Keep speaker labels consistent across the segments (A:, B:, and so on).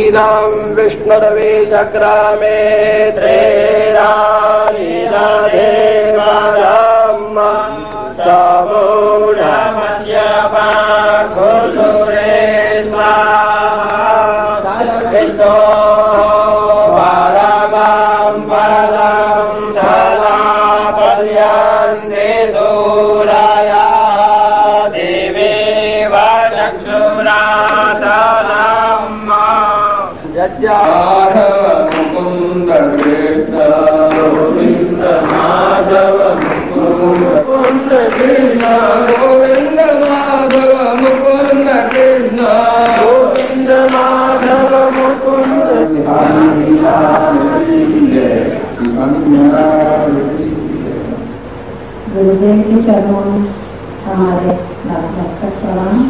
A: इदम् विष्णुरवे चक्रामे त्रेरानिरधेवरम् गोविन्द माधव माधव मुकुन्द
B: गुरुदेव के चरणों हमारे नतमस्तक प्रणाम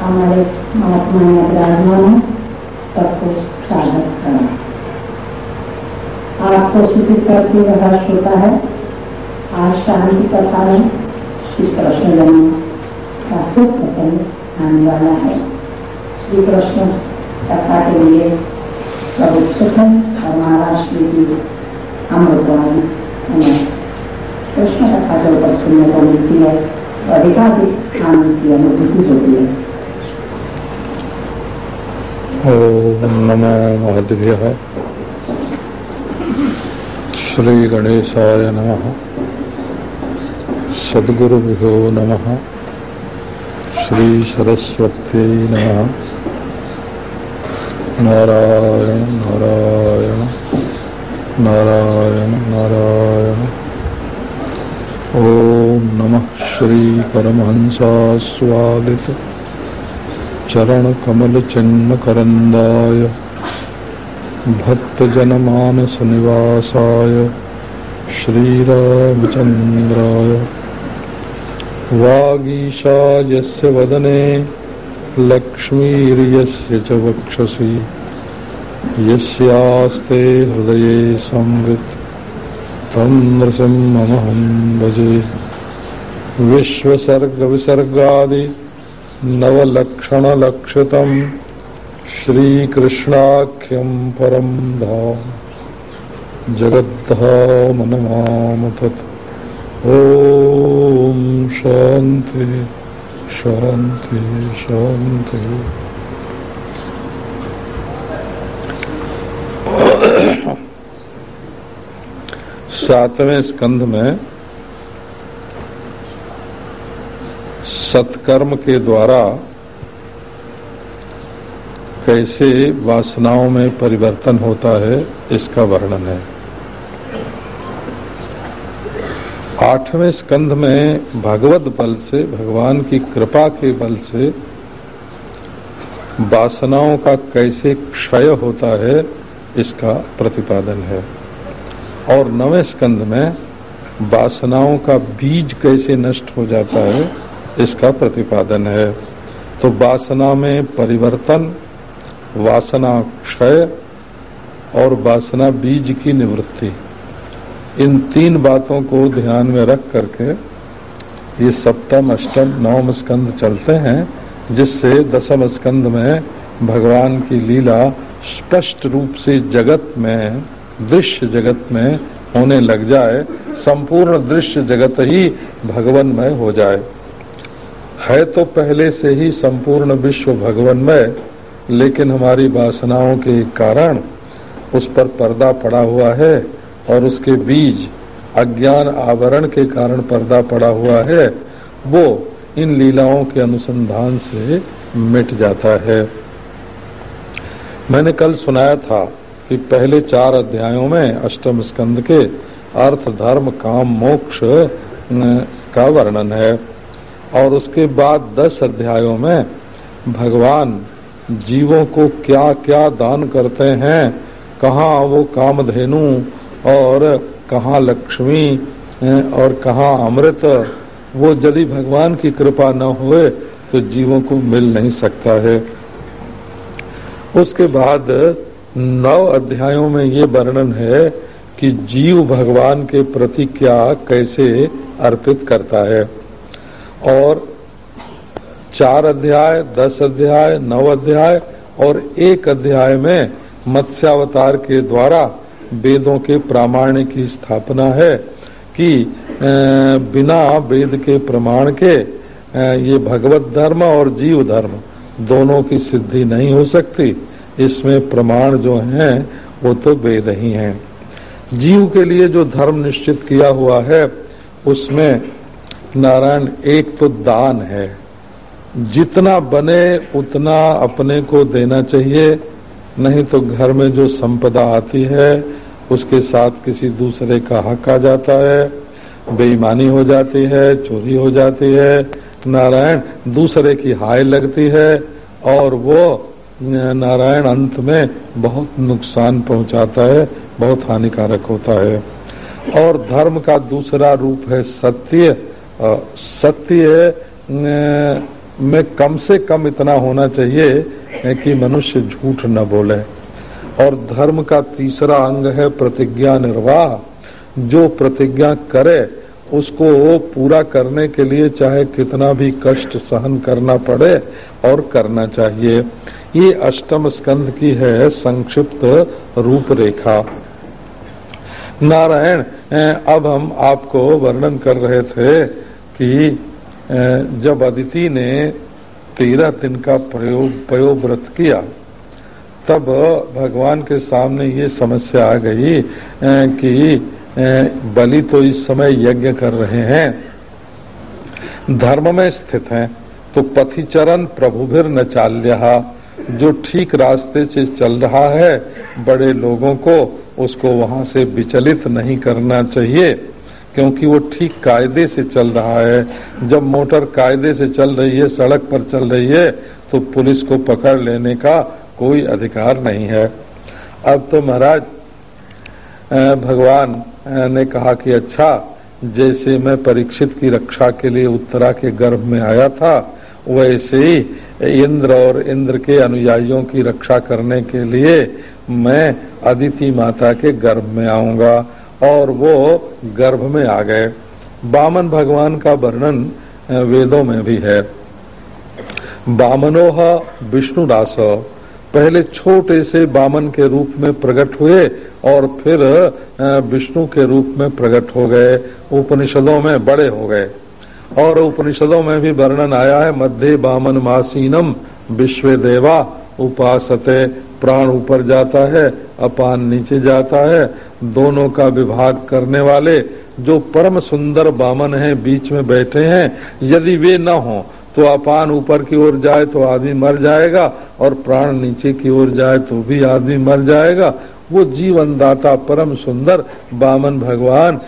B: हमारे महात्मा विराजमान सबको स्वागत करना आपको सूचित करके हर्ष होता है। आज शांति कथा में श्री कृष्ण जन्म का शुभ प्रसंग आने वाला है। श्री कृष्ण कथा के लिए प्रभु सुखन और महाराज श्री जी अमृतवाणी कृष्ण कथा के ऊपर सुनने को मिलती है। तो अधिकाधिक आनंद की अनुभूति होती है।
C: नमो श्री गणेशाय नमः सद्गुरुभ्यो नमः श्री सरस्वती नमः नारायण नारायण नारायण नारायण ओम नमः श्री परमहंसास्वादित चरण कमल चिन्ह करंदाय भक्त जनमानस निवासाय श्रीरामचंद्राय वागीशा यस्य वदने लक्ष्मीर्यस्य च वक्षसि यस्यास्ते हृदये संवित् तं नृसिंहमहं भजे। विश्वसर्गविसर्गादि नवलक्षणलक्षितम् श्रीकृष्णाख्यं परं धाम। जगद्धामनमाम तत् ॐ शान्ति शान्ति शान्ति। सातवें स्कंध में सत्कर्म के द्वारा कैसे वासनाओं में परिवर्तन होता है, इसका वर्णन है। आठवें स्कंध में भगवत बल से, भगवान की कृपा के बल से वासनाओं का कैसे क्षय होता है, इसका प्रतिपादन है। और नवे स्कंद में वासनाओं का बीज कैसे नष्ट हो जाता है इसका प्रतिपादन है। तो वासना में परिवर्तन, वासना क्षय और वासना बीज की निवृत्ति, इन तीन बातों को ध्यान में रख करके ये सप्तम, अष्टम, नवम स्कंद चलते हैं, जिससे दसम स्कंद में भगवान की लीला स्पष्ट रूप से जगत में, दृश्य जगत में होने लग जाए, संपूर्ण दृश्य जगत ही भगवनमय हो जाए। है तो पहले से ही संपूर्ण विश्व भगवान में, लेकिन हमारी वासनाओं के कारण उस पर पर्दा पड़ा हुआ है और उसके बीज अज्ञान आवरण के कारण पर्दा पड़ा हुआ है, वो इन लीलाओं के अनुसंधान से मिट जाता है। मैंने कल सुनाया था कि पहले चार अध्यायों में अष्टम स्कंद के अर्थ, धर्म, काम, मोक्ष का वर्णन है। और उसके बाद दस अध्यायों में भगवान जीवों को क्या क्या दान करते हैं, कहाँ वो कामधेनु और कहाँ लक्ष्मी और कहाँ अमृत, वो यदि भगवान की कृपा न हुए तो जीवों को मिल नहीं सकता है। उसके बाद नौ अध्यायों में ये वर्णन है कि जीव भगवान के प्रति क्या कैसे अर्पित करता है। और चार अध्याय, दस अध्याय, नौ अध्याय और एक अध्याय में मत्स्यावतार के द्वारा वेदों के प्रामाण्य की स्थापना है कि बिना वेद के प्रमाण के ये भगवत धर्म और जीव धर्म दोनों की सिद्धि नहीं हो सकती। इसमें प्रमाण जो हैं, वो तो वेद ही हैं। जीव के लिए जो धर्म निश्चित किया हुआ है, उसमें नारायण, एक तो दान है। जितना बने, उतना अपने को देना चाहिए। नहीं तो घर में जो संपदा आती है, उसके साथ किसी दूसरे का हक आ जाता है। बेईमानी हो जाती है, चोरी हो जाती है। नारायण, दूसरे की हाय लगती है और वो, नारायण अंत में बहुत नुकसान पहुंचाता है, बहुत हानिकारक होता है। और धर्म का दूसरा रूप है सत्य। सत्य में कम से कम इतना होना चाहिए कि मनुष्य झूठ न बोले। और धर्म का तीसरा अंग है प्रतिज्ञा निर्वाह। जो प्रतिज्ञा करे, उसको पूरा करने के लिए चाहे कितना भी कष्ट सहन करना पड़े और करना चाहिए। ये अष्टम स्कंध की है संक्षिप्त रूपरेखा। नारायण अब हम आपको वर्णन कर रहे थे कि जब अदिति ने तेरह दिन का प्रयोग पयोव्रत किया, तब भगवान के सामने ये समस्या आ गई कि बलि तो इस समय यज्ञ कर रहे हैं, धर्म में स्थित हैं तो पथिचरण प्रभुभिर न चाल्या, जो ठीक रास्ते से चल रहा है, बड़े लोगों को उसको वहाँ से विचलित नहीं करना चाहिए। क्योंकि वो ठीक कायदे से चल रहा है। जब मोटर कायदे से चल रही है, सड़क पर चल रही है तो पुलिस को पकड़ लेने का कोई अधिकार नहीं है। अब तो महाराज भगवान ने कहा कि अच्छा जैसे मैं परीक्षित की रक्षा के लिए उत्तरा के गर्भ में आया था, वैसे ही इंद्र और इंद्र के अनुयायियों की रक्षा करने के लिए मैं अदिति माता के गर्भ में आऊँगा। और वो गर्भ में आ गए। बामन भगवान का वर्णन वेदों में भी है। बामनोह विष्णु दास, पहले छोटे से बामन के रूप में प्रकट हुए और फिर विष्णु के रूप में प्रकट हो गए। उपनिषदों में बड़े हो गए। और उपनिषदों में भी वर्णन आया है, मध्य बामन मासीनम विश्व देवा उपासते। प्राण ऊपर जाता है, अपान नीचे जाता है। दोनों का विभाग करने वाले जो परम सुंदर बामन है, बीच में बैठे हैं, यदि वे न हो तो अपान ऊपर की ओर जाए तो आदमी मर जाएगा, और प्राण नीचे की ओर जाए तो भी आदमी मर जाएगा। वो जीवन दाता परम सुंदर बामन भगवान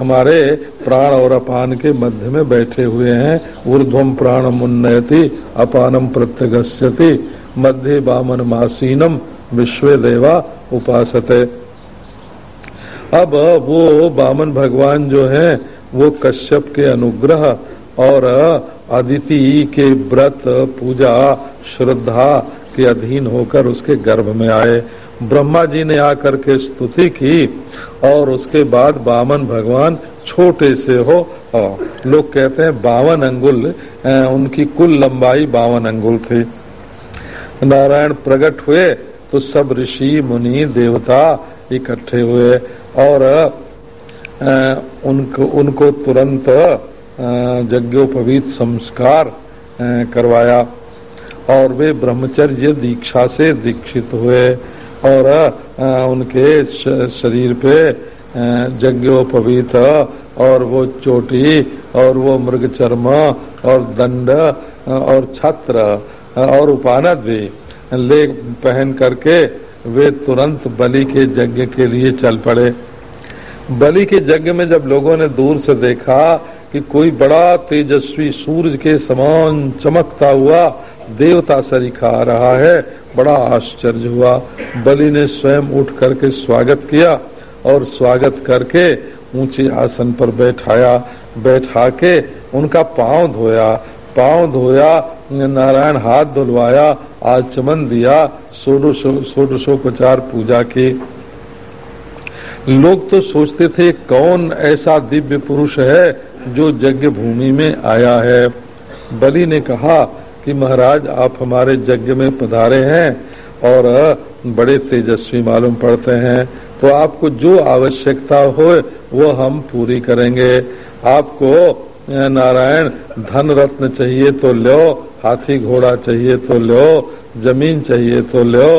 C: हमारे प्राण और अपान के मध्य में बैठे हुए हैं। ऊर्ध्वम प्राणम उन्नयति अपानम प्रत्यगस्यति। मध्य बामन मासीनम विश्व देवा उपासते। अब वो बामन भगवान जो है, वो कश्यप के अनुग्रह और अदिति के व्रत पूजा श्रद्धा के अधीन होकर उसके गर्भ में आए। ब्रह्मा जी ने आकर के स्तुति की और उसके बाद बामन भगवान छोटे से हो लोग कहते हैं बावन अंगुल उनकी कुल लंबाई बावन अंगुल थी। नारायण प्रकट हुए तो सब ऋषि, मुनि, देवता इकट्ठे हुए और उनको उनको तुरंत यज्ञोपवीत संस्कार करवाया और वे ब्रह्मचर्य दीक्षा से दीक्षित हुए और उनके शरीर पे यज्ञोपवीत और वो चोटी और वो मृग और दंड और छत्र और उपानद भी ले पहन करके वे तुरंत बलि के यज्ञ के लिए चल पड़े। बलि के यज्ञ में जब लोगों ने दूर से देखा कि कोई बड़ा तेजस्वी सूरज के समान चमकता हुआ देवता सरीखा आ रहा है, बड़ा आश्चर्य हुआ। बलि ने स्वयं उठ करके स्वागत किया और स्वागत करके ऊँचे आसन पर बैठाया, बैठा के उनका पाँव धोया। पाँव धोया नारायण हाथ धुलवाया आचमन दिया, षोडशो- षोडशोपचार पूजा की। लोग तो सोचते थे, कौन ऐसा दिव्य पुरुष है जो यज्ञ भूमि में आया है? बलि ने कहा कि महाराज, आप हमारे यज्ञ में पधारे हैं और बड़े तेजस्वी मालूम पड़ते हैं। तो आपको जो आवश्यकता हो, वो हम पूरी करेंगे। आपको नारायण धन रत्न चाहिए तो लो, हाथी घोड़ा चाहिए तो लो, ज़मीन चाहिए तो लो,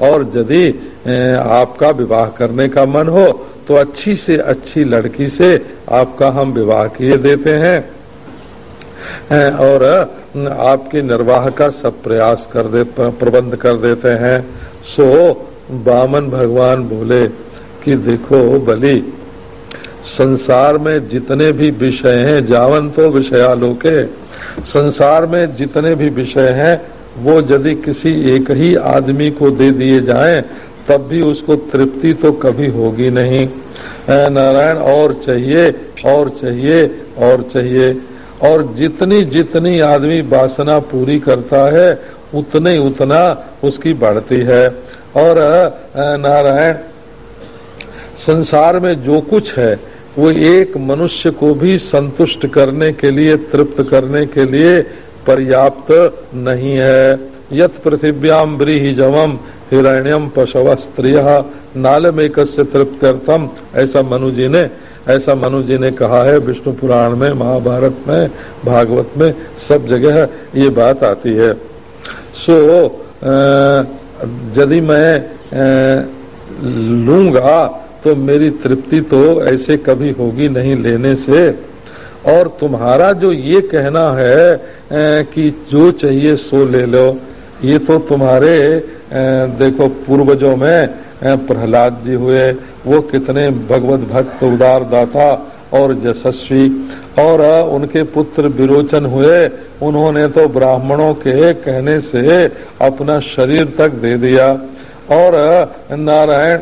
C: और यदि आपका विवाह करने का मन हो तो अच्छी से अच्छी लड़की से आपका हम विवाह किए देते हैं। और आपके निर्वाह का सब प्रयास कर दे प्रबंध कर देते हैं। सो, बामन भगवान बोले कि देखो बलि संसार में जितने भी विषय हैं, जावन तो विषयालोके संसार में जितने भी विषय हैं, वो यदि किसी एक ही आदमी को दे दिए जाएँ, तब भी उसको तृप्ति तो कभी होगी नहीं। नारायण, और चाहिए और चाहिए और चाहिए। और जितनी जितनी आदमी वासना पूरी करता है, उतने उतना उसकी बढ़ती है। और नारायण, संसार में जो कुछ है वो एक मनुष्य को भी संतुष्ट करने के लिए तृप्त करने के लिए पर्याप्त नहीं है। यथ पृथिव्याम ब्रीहि जवम हिरण्यम पशव स्त्रिय नालम एक तृप्त्यर्थम। ऐसा मनु जी ने ऐसा मनु जी ने कहा है विष्णु पुराण में महाभारत में भागवत में सब जगह ये बात आती है। सो अ, यदि मैं लूँगा तो मेरी तृप्ति तो ऐसे कभी होगी नहीं लेने से। और तुम्हारा जो ये कहना है कि जो चाहिए सो ले लो। ये तो तुम्हारे देखो पूर्वजों में प्रहलाद जी हुए। वो कितने भगवत भक्त, उदार दाता और यशस्वी। और उनके पुत्र विरोचन हुए। उन्होंने तो ब्राह्मणों के कहने से अपना शरीर तक दे दिया। और नारायण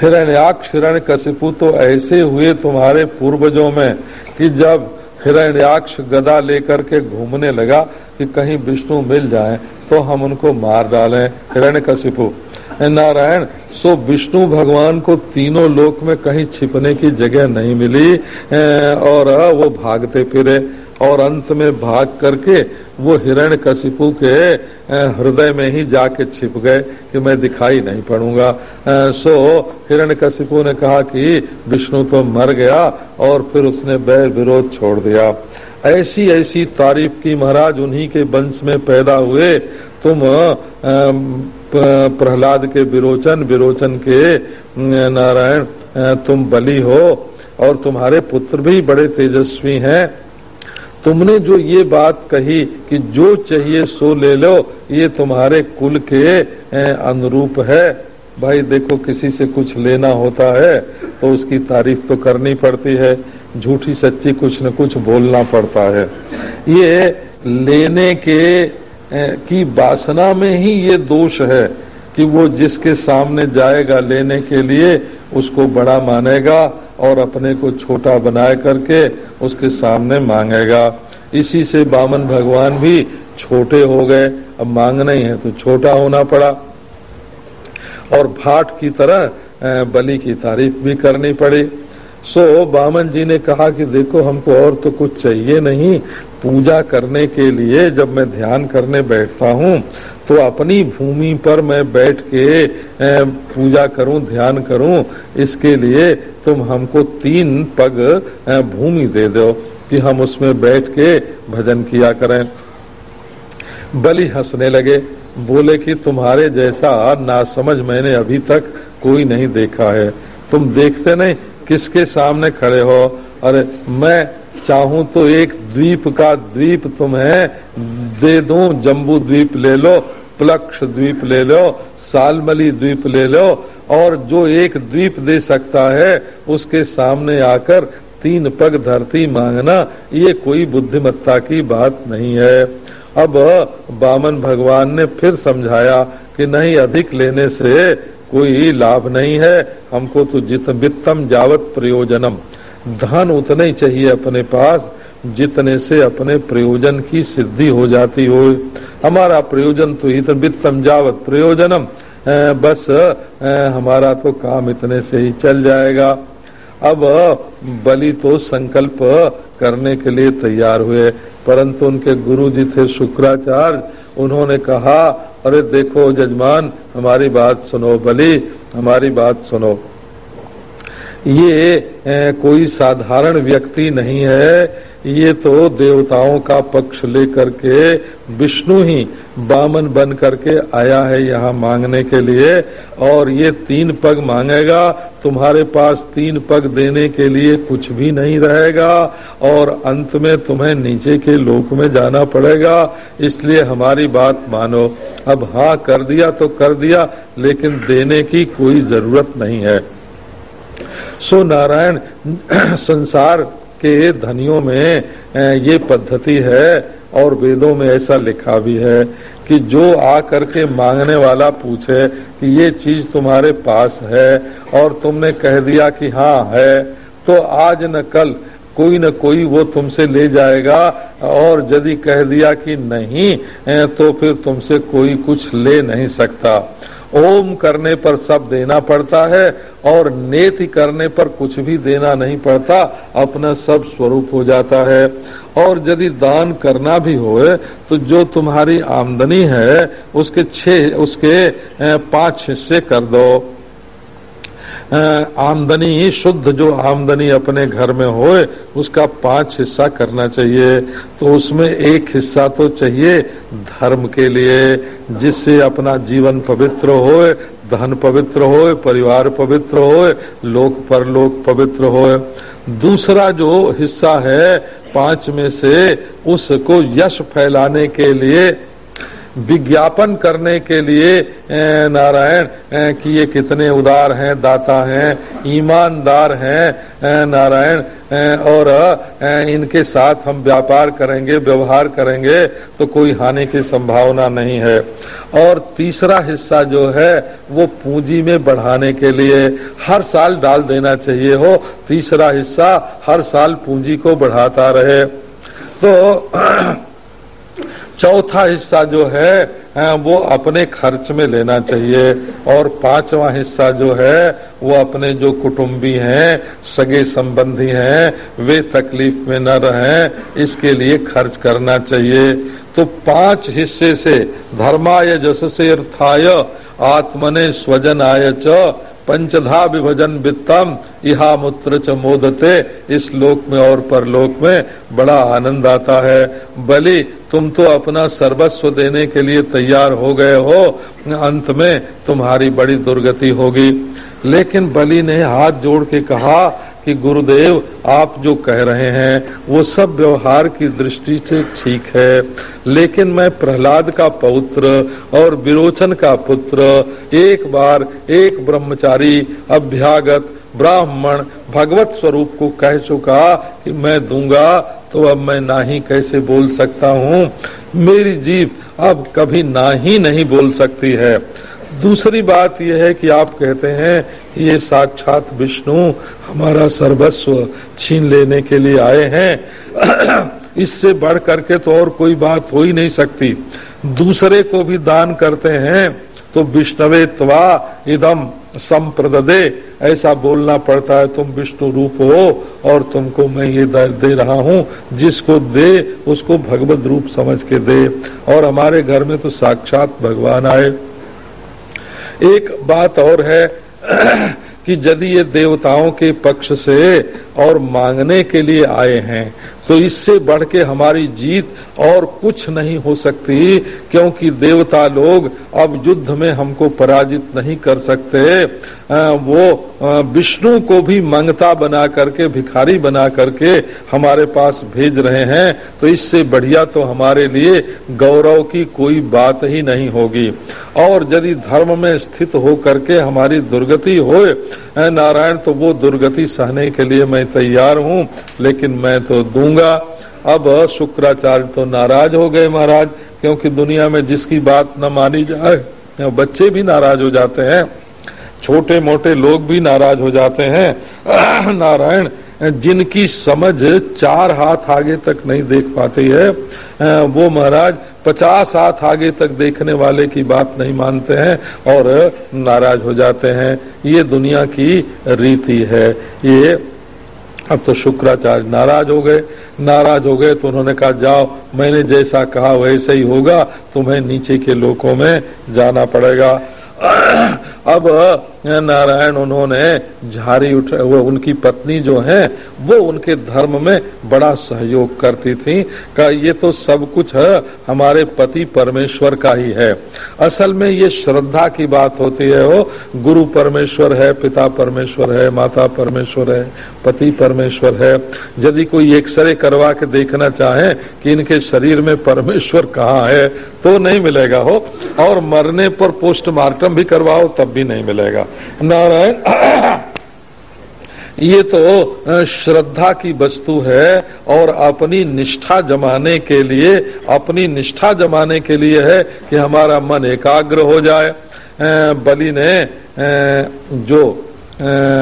C: हिरण्याक्ष हिरण्य कशिपु तो ऐसे हुए तुम्हारे पूर्वजों में कि जब हिरण्याक्ष गदा लेकर के घूमने लगा कि कहीं विष्णु मिल जाए तो हम उनको मार डालें। हिरण्य कशिपु नारायण, सो विष्णु भगवान को तीनों लोक में कहीं छिपने की जगह नहीं मिली और वो भागते फिरे, और अंत में भाग करके वो हिरण कशिपु के हृदय में ही जाके छिप गए कि मैं दिखाई नहीं पड़ूँगा। सो हिरण कशिपु ने कहा कि विष्णु तो मर गया और फिर उसने बैर विरोध छोड़ दिया। ऐसी ऐसी तारीफ़ की महाराज उन्हीं के वंश में पैदा हुए। तुम प्रहलाद के विरोचन विरोचन के नारायण तुम बलि हो और तुम्हारे पुत्र भी बड़े तेजस्वी हैं। तुमने जो ये बात कही कि जो चाहिए सो ले लो, ये तुम्हारे कुल के अनुरूप है। भाई देखो, किसी से कुछ लेना होता है तो उसकी तारीफ़ तो करनी पड़ती है। झूठी सच्ची कुछ न कुछ बोलना पड़ता है। ये लेने के की वासना में ही ये दोष है कि वो जिसके सामने जाएगा लेने के लिए, उसको बड़ा मानेगा। और अपने को छोटा बनाए करके उसके सामने मांगेगा। इसी से बामन भगवान भी छोटे हो गए। अब मांगना ही है तो छोटा होना पड़ा। और भाट की तरह बलि की तारीफ़ भी करनी पड़ी। सो बामन जी ने कहा कि देखो, हमको और तो कुछ चाहिए नहीं। पूजा करने के लिए जब मैं ध्यान करने बैठता हूँ तो अपनी भूमि पर मैं बैठ के पूजा करूँ, ध्यान करूँ, इसके लिए तुम हमको तीन पग भूमि दे दो कि हम उसमें बैठ के भजन किया करें। बलि हंसने लगे, बोले कि तुम्हारे जैसा ना समझ मैंने अभी तक कोई नहीं देखा है। तुम देखते नहीं किसके सामने खड़े हो? अरे, मैं चाहूँ तो एक द्वीप का द्वीप तुम्हें दे दूँ, जम्बू द्वीप ले लो, प्लक्ष द्वीप ले लो, सालमली द्वीप ले लो, और जो एक द्वीप दे सकता है, उसके सामने आकर तीन पग धरती मांगना, ये कोई बुद्धिमत्ता की बात नहीं है। अब बामन भगवान ने फिर समझाया कि नहीं, अधिक लेने से कोई लाभ नहीं है, हमको तो जित वित्तम जावत प्रयोजनम। धन उतना ही चाहिए अपने पास जितने से अपने प्रयोजन की सिद्धि हो जाती हो। हमारा प्रयोजन तो ही वित्तम जावत प्रयोजनम बस हमारा तो काम इतने से ही चल जाएगा। अब, बलि तो संकल्प करने के लिए तैयार हुए, परंतु उनके गुरु जी थे शुक्राचार्य, उन्होंने कहा, अरे देखो जजमान हमारी बात सुनो, बलि, हमारी बात सुनो। ये कोई साधारण व्यक्ति नहीं है ये तो देवताओं का पक्ष लेकर के विष्णु ही बामन बन करके आया है यहाँ मांगने के लिए, और ये तीन पग मांगेगा, तुम्हारे पास तीन पग देने के लिए कुछ भी नहीं रहेगा, और अंत में तुम्हें नीचे के लोक में जाना पड़ेगा, इसलिए हमारी बात मानो। अब हाँ कर दिया तो कर दिया, लेकिन देने की कोई ज़रूरत नहीं है। सो नारायण, संसार के धनियों में ये पद्धति है और वेदों में ऐसा लिखा भी है कि जो आ करके मांगने वाला पूछे कि ये चीज़ तुम्हारे पास है और तुमने कह दिया कि हाँ है तो आज न कल कोई न कोई वो तुमसे ले जाएगा और यदि कह दिया कि नहीं तो फिर तुमसे कोई कुछ ले नहीं सकता। ओम करने पर सब देना पड़ता है और नेति करने पर कुछ भी देना नहीं पड़ता, अपना सब स्वरूप हो जाता है। और यदि दान करना भी हो तो जो तुम्हारी आमदनी है, उसके छे उसके पाँच हिस्से कर दो। आमदनी शुद्ध जो आमदनी अपने घर में होए, उसका पाँच हिस्सा करना चाहिए। तो उसमें एक हिस्सा तो चाहिए धर्म के लिए, जिससे अपना जीवन पवित्र होए, धन पवित्र होए, परिवार पवित्र होए, लोक परलोक पवित्र होए। दूसरा जो हिस्सा है पाँच में से, उसको यश फैलाने के लिए विज्ञापन करने के लिए नारायण कि ये कितने उदार हैं, दाता हैं, ईमानदार हैं नारायण और इनके साथ हम व्यापार करेंगे, व्यवहार करेंगे तो कोई हानि की संभावना नहीं है। और तीसरा हिस्सा जो है, वो पूंजी में बढ़ाने के लिए हर साल डाल देना चाहिए हो। तीसरा हिस्सा, हर साल पूंजी को बढ़ाता रहे। तो चौथा हिस्सा जो है वो अपने खर्च में लेना चाहिए। और पांचवा हिस्सा जो है, वो अपने जो कुटुंबी हैं, सगे संबंधी हैं, वे तकलीफ़ में न रहें, इसके लिए खर्च करना चाहिए। तो पाँच हिस्से से, धर्माय जस से अर्थाय आत्मने स्वजन आय च, पंचधा विभजन वित्तम, इहा मूत्र च मोदते। इस लोक में और परलोक में बड़ा आनंद आता है। बलि तुम तो अपना सर्वस्व देने के लिए तैयार हो गए हो। अंत में तुम्हारी बड़ी दुर्गति होगी। लेकिन बलि ने हाथ जोड़ के कहा कि, गुरुदेव, आप जो कह रहे हैं, वो सब व्यवहार की दृष्टि से ठीक है। लेकिन मैं प्रहलाद का पौत्र और विरोचन का पुत्र, एक बार एक ब्रह्मचारी, अभ्यागत, ब्राह्मण, भगवत स्वरूप को कह चुका कि मैं दूँगा तो अब मैं ना ही कैसे बोल सकता हूँ? मेरी जीव अब कभी ना ही नहीं बोल सकती है। दूसरी बात यह है कि आप कहते हैं ये साक्षात विष्णु हमारा सर्वस्व छीन लेने के लिए आए हैं। इससे बढ़ करके तो और कोई बात हो ही नहीं सकती। दूसरे को भी दान करते हैं तो विष्णवे त्वा इदम। संप्रदे ऐसा बोलना पड़ता है, तुम विष्णु रूप हो और तुमको मैं ये दे रहा हूँ, जिसको दे, उसको भगवत रूप समझ के दे। और हमारे घर में तो साक्षात भगवान आए। एक बात और है कि यदि ये देवताओं के पक्ष से और मांगने के लिए आए हैं तो इससे बढ़ के हमारी जीत और कुछ नहीं हो सकती, क्योंकि देवता लोग अब युद्ध में हमको पराजित नहीं कर सकते। वो विष्णु को भी मंगता बना करके, भिखारी बना करके हमारे पास भेज रहे हैं तो इससे बढ़िया तो हमारे लिए गौरव की कोई बात ही नहीं होगी। और यदि धर्म में स्थित हो करके हमारी दुर्गति हो नारायण तो वो दुर्गति सहने के लिए मैं तैयार हूँ, लेकिन मैं तो दूँगा। अब शुक्राचार्य तो नाराज़ हो गए महाराज, क्योंकि दुनिया में जिसकी बात न मानी जाए बच्चे भी नाराज़ हो जाते हैं छोटे मोटे लोग भी नाराज़ हो जाते हैं। नारायण, जिनकी समझ चार हाथ आगे तक नहीं देख पाती है, वो महाराज पचास हाथ आगे तक देखने वाले की बात नहीं मानते हैं और नाराज़ हो जाते हैं। ये दुनिया की रीति है। ये अब तो शुक्राचार्य नाराज़ हो गए। नाराज़ हो गए तो उन्होंने कहा, जाओ, मैंने जैसा कहा वैसे ही होगा। तुम्हें नीचे के लोकों में जाना पड़ेगा। अब नारायण, उन्होंने झाड़ी उठ वो उनकी पत्नी जो है, वो उनके धर्म में बड़ा सहयोग करती थी। का ये तो सब कुछ हमारे पति परमेश्वर का ही है। असल में ये श्रद्धा की बात होती है, वो गुरु परमेश्वर है, पिता परमेश्वर है, माता परमेश्वर है, पति परमेश्वर है। यदि कोई एक्सरे करवा के देखना चाहे कि इनके शरीर में परमेश्वर कहाँ है तो नहीं मिलेगा, हो। और मरने पर पोस्टमार्टम भी करवाओ, तब भी नहीं मिलेगा। नारायण, ये तो श्रद्धा की वस्तु है और अपनी निष्ठा जमाने के लिए, अपनी निष्ठा जमाने के लिए है कि हमारा मन एकाग्र हो जाए। बलि ने जो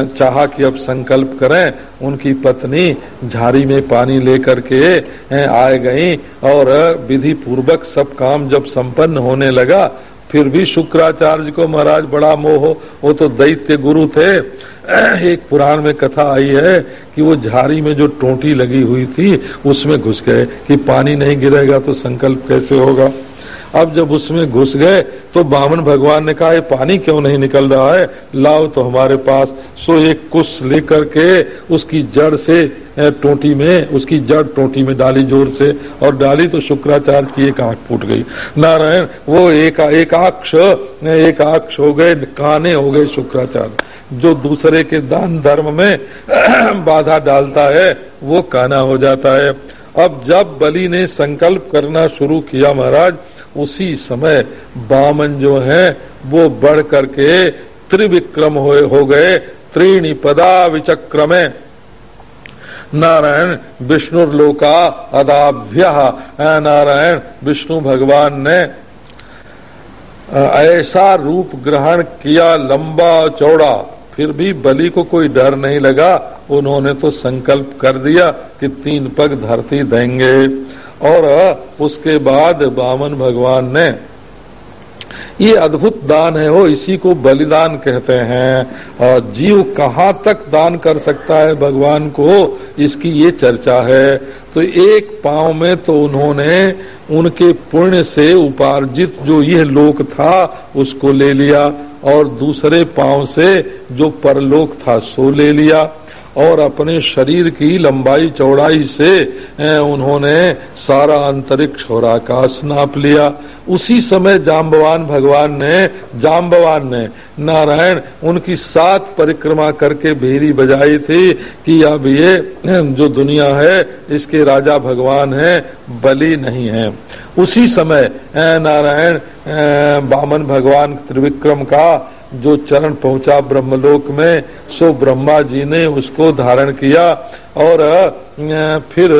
C: चाहा कि अब संकल्प करें, उनकी पत्नी झाड़ी में पानी लेकर के आए गई और विधि पूर्वक सब काम जब संपन्न होने लगा फिर भी शुक्राचार्य को महाराज बड़ा मोह वो तो दैत्य गुरु थे। एक पुराण में कथा आई है कि वो झाड़ी में जो टोटी लगी हुई थी, उसमें घुस गए कि पानी नहीं गिरेगा तो संकल्प कैसे होगा? अब जब उसमें घुस गए तो बामन भगवान ने कहा पानी क्यों नहीं निकल रहा है? लाओ तो हमारे पास। सो एक कुश लेकर के उसकी जड़ से टोटी में, उसकी जड़ टोटी में डाली ज़ोर से, और डाली तो शुक्राचार्य की एक आँख फूट गई। नारायण, वो एक एकाक्ष एकाक्ष हो गए, काने हो गए शुक्राचार्य। जो दूसरे के दान धर्म में बाधा डालता है, वो काना हो जाता है। अब जब बलि ने संकल्प करना शुरू किया महाराज उसी समय बामन जो है वो बढ़ करके त्रिविक्रम हो, हो गए। त्रीणी पदा विचक्रमे। नारायण विष्णु लोका अदाभ्य नारायण विष्णु भगवान ने ऐसा रूप ग्रहण किया लंबा चौड़ा। फिर भी बलि को कोई डर नहीं लगा। उन्होंने तो संकल्प कर दिया कि तीन पग धरती देंगे। और उसके बाद बामन भगवान ने, ये अद्भुत दान है वो इसी को बलिदान कहते हैं। और जीव कहाँ तक दान कर सकता है भगवान को? इसकी ये चर्चा है। तो एक पाँव में तो उन्होंने उनके पुण्य से उपार्जित जो यह लोक था, उसको ले लिया। और दूसरे पाँव से जो परलोक था, सो ले लिया। और अपने शरीर की लंबाई चौड़ाई से उन्होंने सारा अंतरिक्ष और आकाश नाप लिया। उसी समय जाम्बवान भगवान ने, जाम्बवान ने नारायण उनकी सात परिक्रमा करके भेरी बजाई थी कि अब ये जो दुनिया है, इसके राजा भगवान है, बलि नहीं है। उसी समय नारायण बामन भगवान त्रिविक्रम का जो चरण पहुँचा ब्रह्मलोक में सो ब्रह्मा जी ने उसको धारण किया। और फिर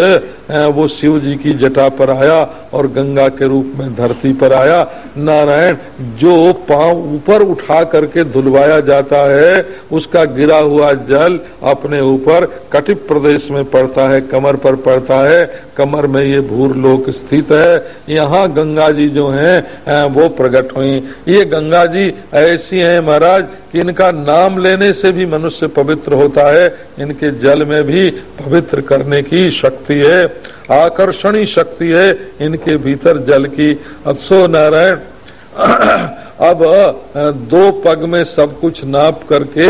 C: वो शिव जी की जटा पर आया और गंगा के रूप में धरती पर आया। नारायण, जो पाँव ऊपर उठा करके धुलवाया जाता है, उसका गिरा हुआ जल अपने ऊपर कटिप प्रदेश में पड़ता है, कमर पर पड़ता है। कमर में ये भूर लोक स्थित है। यहाँ गंगा जी जो हैं वो प्रकट हुई। ये गंगा जी ऐसी हैं महाराज इनका नाम लेने से भी मनुष्य पवित्र होता है, इनके जल में भी पवित्र करने की शक्ति है, आकर्षणी शक्ति है इनके भीतर जल की। अफसो नारायण, अब दो पग में सब कुछ नाप करके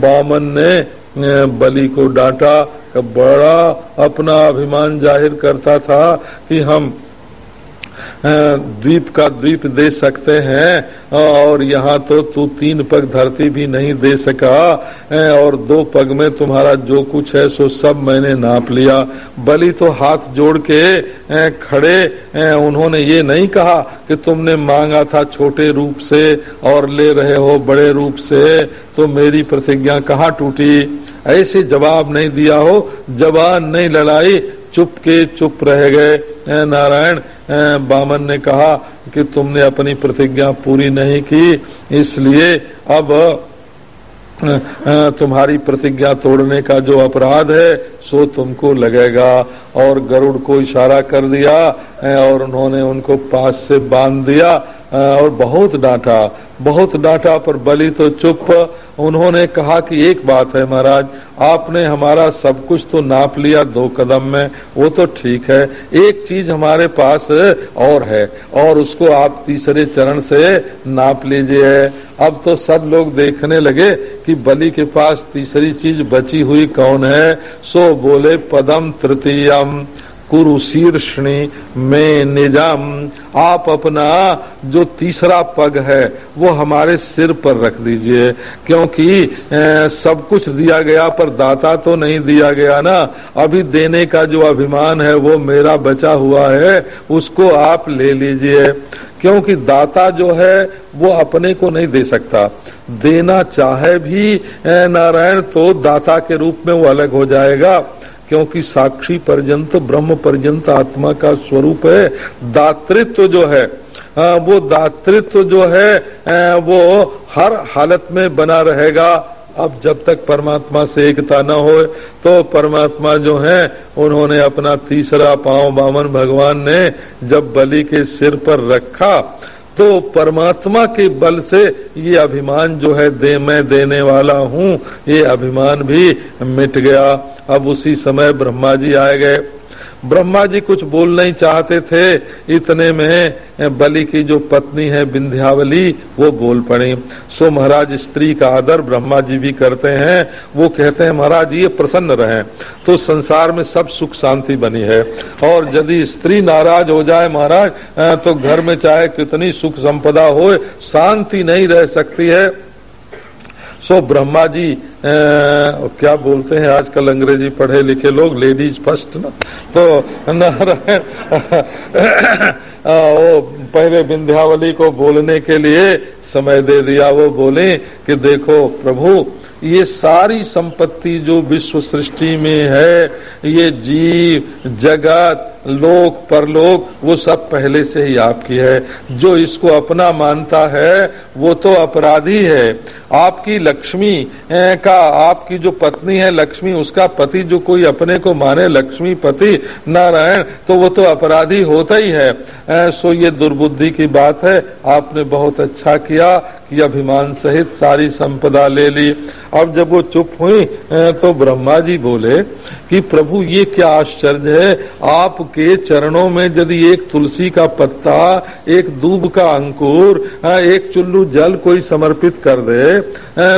C: बामन ने बलि को डांटा। बड़ा अपना अभिमान ज़ाहिर करता था कि हम द्वीप का द्वीप दे सकते हैं, और यहाँ तो तू तीन पग धरती भी नहीं दे सका और दो पग में तुम्हारा जो कुछ है सो सब मैंने नाप लिया। बलि तो हाथ जोड़ के खड़े उन्होंने ये नहीं कहा कि तुमने मांगा था छोटे रूप से और ले रहे हो बड़े रूप से तो मेरी प्रतिज्ञा कहाँ टूटी? ऐसे जवाब नहीं दिया हो, जवान नहीं लड़ाई चुप के चुप रह गए। नारायण बामन ने कहा कि तुमने अपनी प्रतिज्ञा पूरी नहीं की, इसलिए अब तुम्हारी प्रतिज्ञा तोड़ने का जो अपराध है, सो तुमको लगेगा। और गरुड़ को इशारा कर दिया और उन्होंने उनको पास से बाँध दिया और बहुत डांटा। बहुत डांटा पर बलि तो चुप उन्होंने कहा कि एक बात है महाराज, आपने हमारा सब कुछ तो नाप लिया दो कदम में, वो तो ठीक है। एक चीज़ हमारे पास और है, और उसको आप तीसरे चरण से नाप लीजिए। अब तो सब लोग देखने लगे कि बलि के पास तीसरी चीज़ बची हुई कौन है? सो बोले, पदम तृतीयम। कुरु शीर्षणी में निज़ाम। आप अपना जो तीसरा पग है वो हमारे सिर पर रख दीजिए। क्योंकि ए, सब कुछ दिया गया पर दाता तो नहीं दिया गया ना। अभी देने का जो अभिमान है वो मेरा बचा हुआ है उसको आप ले लीजिए। क्योंकि दाता जो है वो अपने को नहीं दे सकता। देना चाहे भी नारायण तो दाता के रूप में वो अलग हो जाएगा। क्योंकि साक्षी पर्यंत, ब्रह्म पर्यंत आत्मा का स्वरूप है। दातृत्व जो है वो दातृत्व जो है वो हर हालत में बना रहेगा। अब जब तक परमात्मा से एकता न हो तो परमात्मा जो है, उन्होंने अपना तीसरा पाँव बामन भगवान ने जब बलि के सिर पर रखा तो परमात्मा के बल से ये अभिमान जो है दे, मैं देने वाला हूँ। ये अभिमान भी मिट गया। अब उसी समय ब्रह्मा जी आए गए। ब्रह्मा जी कुछ बोल नहीं चाहते थे, इतने में बलि की जो पत्नी है विंध्यावली, वो बोल पड़ी। सो महाराज, स्त्री का आदर ब्रह्मा जी भी करते हैं, वो कहते हैं, महाराज, ये प्रसन्न रहे तो संसार में सब सुख शांति बनी है। और यदि स्त्री नाराज़ हो जाए महाराज तो घर में चाहे कितनी सुख संपदा हो शांति नहीं रह सकती है। सो ब्रह्मा जी आ, क्या बोलते हैं आजकल अंग्रेज़ी पढ़े लिखे लोग लेडीज़ फ़र्स्ट ना? तो नारायण वो पहले विंध्यावली को बोलने के लिए समय दे दिया वो बोले कि देखो प्रभु ये सारी संपत्ति जो विश्व सृष्टि में है ये जीव जगत लोक परलोक वो सब पहले से ही आपकी है। जो इसको अपना मानता है, वो तो अपराधी है। आपकी लक्ष्मी का आपकी जो पत्नी है, लक्ष्मी, उसका पति जो कोई अपने को माने, लक्ष्मी पति नारायण तो वो तो अपराधी होता ही है। सो ये दुर्बुद्धि की बात है। आपने बहुत अच्छा किया। कि अभिमान सहित सारी संपदा ले ली। अब जब वो चुप हुई तो ब्रह्मा जी बोले कि प्रभु, ये क्या आश्चर्य है? आपके चरणों में यदि एक तुलसी का पत्ता, एक दूब का अंकुर एक चुल्लू जल कोई समर्पित कर दे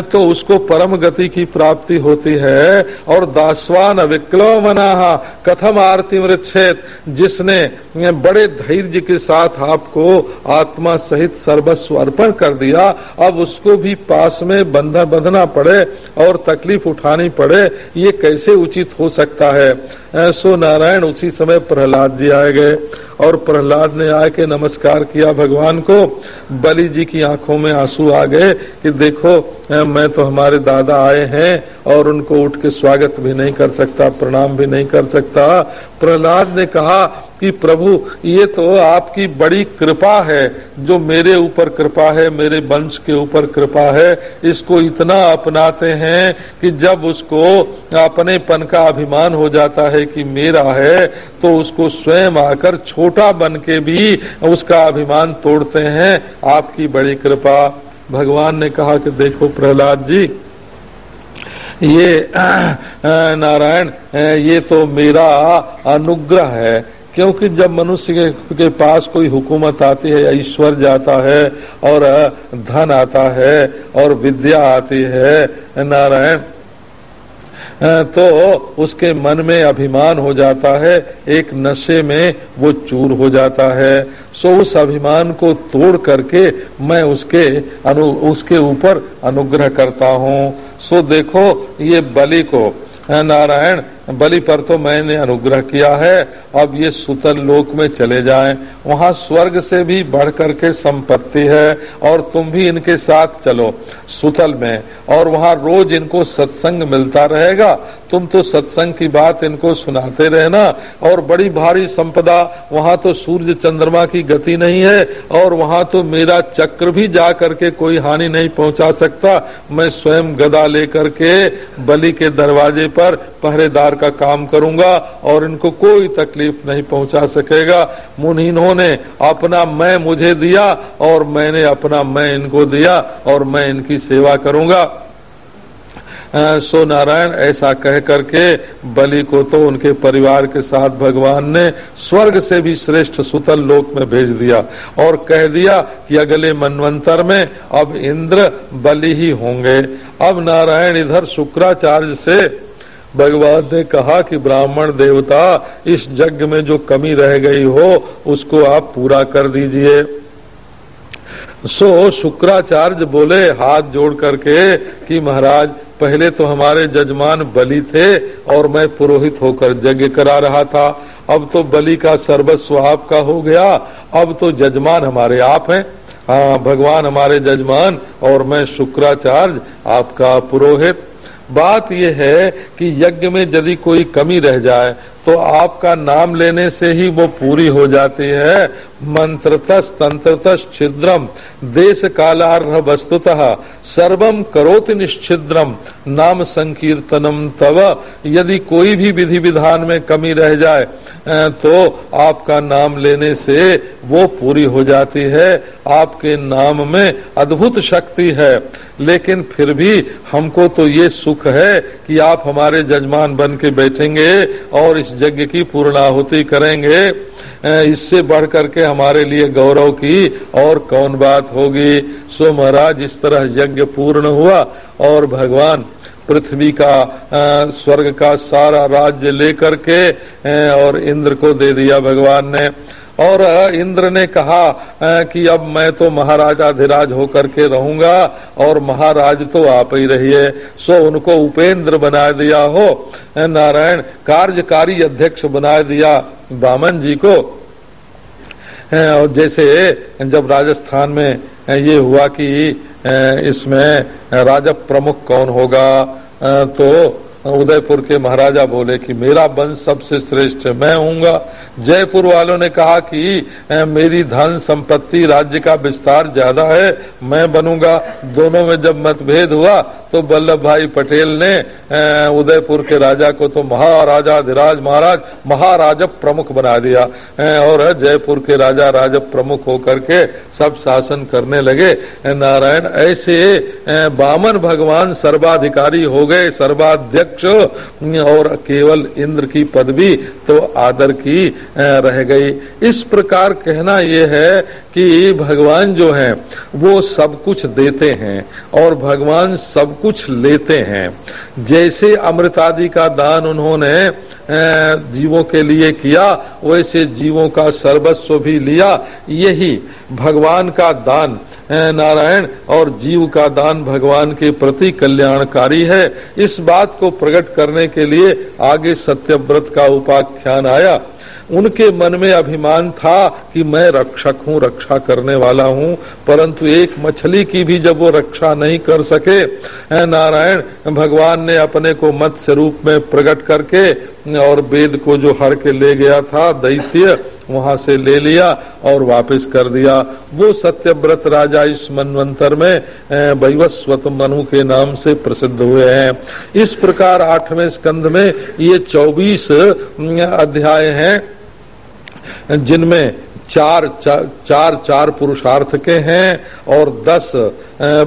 C: तो उसको परम गति की प्राप्ति होती है। और दासवान अविक्लव मना कथम आरती मृक्षेत जिसने बड़े धैर्य के साथ आपको आत्मा सहित सर्वस्व अर्पण कर दिया अब उसको भी पास में बंधा बंधना पड़े और तकलीफ़ उठानी पड़े, ये कैसे उचित हो सकता है? सो नारायण उसी समय प्रहलाद जी आए गए और प्रहलाद ने आके नमस्कार किया भगवान को। बलि जी की आँखों में आँसू आ गए कि देखो मैं तो हमारे दादा आए हैं और उनको उठ के स्वागत भी नहीं कर सकता, प्रणाम भी नहीं कर सकता। प्रहलाद ने कहा कि प्रभु, ये तो आपकी बड़ी कृपा है, जो मेरे ऊपर कृपा है, मेरे वंश के ऊपर कृपा है। इसको इतना अपनाते हैं कि जब उसको अपने पन का अभिमान हो जाता है कि मेरा है तो उसको स्वयं आकर छोटा बन के भी उसका अभिमान तोड़ते हैं। आपकी बड़ी कृपा। भगवान ने कहा कि देखो प्रहलाद जी, ये, नारायण, ये तो मेरा अनुग्रह है। क्योंकि जब मनुष्य के, के पास कोई हुकूमत आती है ईश्वर जाता है और धन आता है और विद्या आती है नारायण तो उसके मन में अभिमान हो जाता है एक नशे में वो चूर हो जाता है। सो उस अभिमान को तोड़ करके मैं उसके अनु उसके ऊपर अनुग्रह करता हूँ। सो देखो ये बलि को नारायण बलि पर तो मैंने अनुग्रह किया है, अब ये सुतल लोक में चले जाएँ। वहाँ स्वर्ग से भी बढ़ करके संपत्ति है, और तुम भी इनके साथ चलो सुतल में, और वहाँ रोज इनको सत्संग मिलता रहेगा। तुम तो सत्संग की बात इनको सुनाते रहना, और बड़ी भारी संपदा, वहाँ तो सूर्य चंद्रमा की गति नहीं है, और वहाँ तो मेरा चक्र भी जा करके कोई हानि नहीं पहुँचा सकता। मैं स्वयं गदा लेकर के बलि के दरवाजे पर पहरेदार का काम करूँगा और इनको कोई तकलीफ़ नहीं पहुँचा सकेगा। मुन इन्होंने अपना मैं मुझे दिया और मैंने अपना मैं इनको दिया और मैं इनकी सेवा करूँगा। सो नारायण ऐसा कह करके बलि को तो उनके परिवार के साथ भगवान ने स्वर्ग से भी श्रेष्ठ सुतल लोक में भेज दिया और कह दिया कि अगले मनवंतर में अब इंद्र बलि ही होंगे। अब नारायण इधर शुक्राचार्य से भगवान ने कहा कि ब्राह्मण देवता, इस यज्ञ में जो कमी रह गई हो, उसको आप पूरा कर दीजिए। सो शुक्राचार्य बोले, हाथ जोड़ करके कि महाराज, पहले तो हमारे जजमान बलि थे और मैं पुरोहित होकर यज्ञ करा रहा था। अब तो बलि का सर्वस्व आपका हो गया। अब तो जजमान हमारे आप हैं। हाँ भगवान हमारे जजमान और मैं शुक्राचार्य, आपका पुरोहित। बात यह है कि यज्ञ में यदि कोई कमी रह जाए तो आपका नाम लेने से ही वो पूरी हो जाती है। मंत्रतस तंत्रतस छिद्रम देश कालार्ह वस्तुतः सर्वम करोति निश्चिद्रम नाम संकीर्तनम तव। यदि कोई भी विधि विधान में कमी रह जाए तो आपका नाम लेने से वो पूरी हो जाती है। आपके नाम में अद्भुत शक्ति है। लेकिन फिर भी हमको तो ये सुख है कि आप हमारे जजमान बन के बैठेंगे और इस यज्ञ की पूर्णाहुति करेंगे। इससे बढ़ करके हमारे लिए गौरव की और कौन बात होगी? सो महाराज, इस तरह यज्ञ पूर्ण हुआ और भगवान पृथ्वी का स्वर्ग का सारा राज्य लेकर के और इंद्र को दे दिया भगवान ने। और इंद्र ने कहा कि अब मैं तो महाराजाधिराज होकर के रहूँगा, और महाराज तो आप ही रहिए। सो उनको उपेंद्र बना दिया हो। नारायण, कार्यकारी अध्यक्ष बना दिया बामन जी को। और जैसे जब राजस्थान में ये हुआ कि इसमें राजा प्रमुख कौन होगा तो उदयपुर के महाराजा बोले कि मेरा वंश सबसे श्रेष्ठ है, मैं हूँगा। जयपुर वालों ने कहा कि मेरी धन संपत्ति राज्य का विस्तार ज़्यादा है, मैं बनूँगा। दोनों में जब मतभेद हुआ तो वल्लभ भाई पटेल ने उदयपुर के राजा को तो महाराजा धीराज महाराज महाराज प्रमुख बना दिया। और जयपुर के राजा राज प्रमुख होकर के सब शासन करने लगे। नारायण, ऐसे बामन भगवान सर्वाधिकारी हो गए, सर्वाध्यक्ष और केवल इंद्र की पदवी तो आदर की रह गई। इस प्रकार कहना यह है कि भगवान जो है, वो सब कुछ देते हैं और भगवान सब कुछ लेते हैं। जैसे अमृत आदि का दान उन्होंने जीवों के लिए किया, वैसे जीवों का सर्वस्व भी लिया, यही भगवान का दान। नारायण, और जीव का दान भगवान के प्रति कल्याणकारी है। इस बात को प्रकट करने के लिए आगे सत्यव्रत का उपाख्यान आया। उनके मन में अभिमान था कि मैं रक्षक हूँ, रक्षा करने वाला हूँ, परंतु एक मछली की भी जब वो रक्षा नहीं कर सके नारायण, भगवान ने अपने को मत्स्य रूप में प्रकट करके और वेद को जो हर के ले गया था, दैत्य वहाँ से ले लिया और वापस कर दिया। वो सत्यव्रत राजा इस मनवंतर में वैवस्वत मनु के नाम से प्रसिद्ध हुए हैं। इस प्रकार आठवें स्कंध में ये चौबीस अध्याय हैं, जिनमें चार चार चार, चार पुरुषार्थ के हैं और दस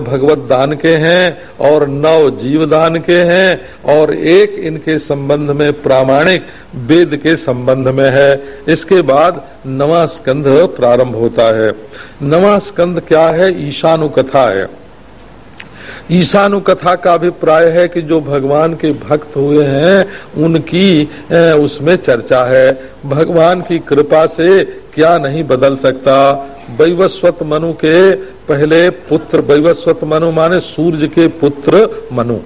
C: भगवत दान के हैं और नौ जीव दान के हैं और एक इनके संबंध में प्रामाणिक वेद के संबंध में है। इसके बाद नवा स्कंध प्रारंभ होता है। नवा स्कंध क्या है? ईशानु कथा है। ईशानु कथा का अभिप्राय है कि जो भगवान के भक्त हुए हैं, उनकी उसमें चर्चा है। भगवान की कृपा से क्या नहीं बदल सकता? वैवस्वत मनु के पहले पुत्र, वैवस्वत मनु माने सूर्य के पुत्र मनु।